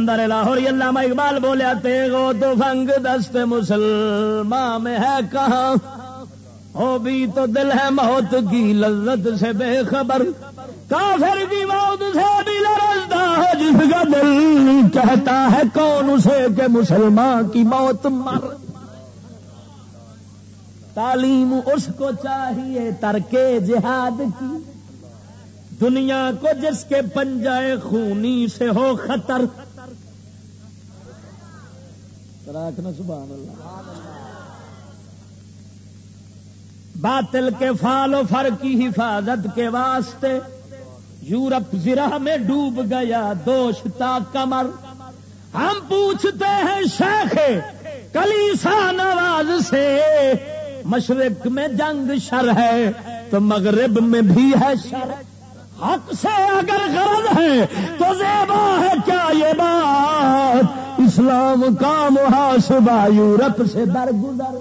اندر لاہور علامہ اقبال بولیا تیگو تو فنگ دست مسلمان میں ہے کہاں؟ ہو بھی تو دل ہے موت کی لذت سے بے خبر۔ کافر کی موت سے بھی لرزتا ہے جس کا دل۔ کہتا ہے کون اسے کہ مسلمان کی موت مر۔ تعلیم اس کو چاہیے ترکے جہاد کی۔ دنیا کو جس کے پنجائے خونی سے ہو خطر۔ سبحان اللہ۔ باطل کے فال و فر کی حفاظت کے واسطے یورپ زرہ میں ڈوب گیا دوشتا کمر ہم پوچھتے ہیں شیخ کلیسا نواز سے، مشرق میں جنگ شر ہے تو مغرب میں بھی ہے شر۔ حق سے اگر غرض ہے تو زیبا اسلام کا محاسبہ یورپ سے درگزر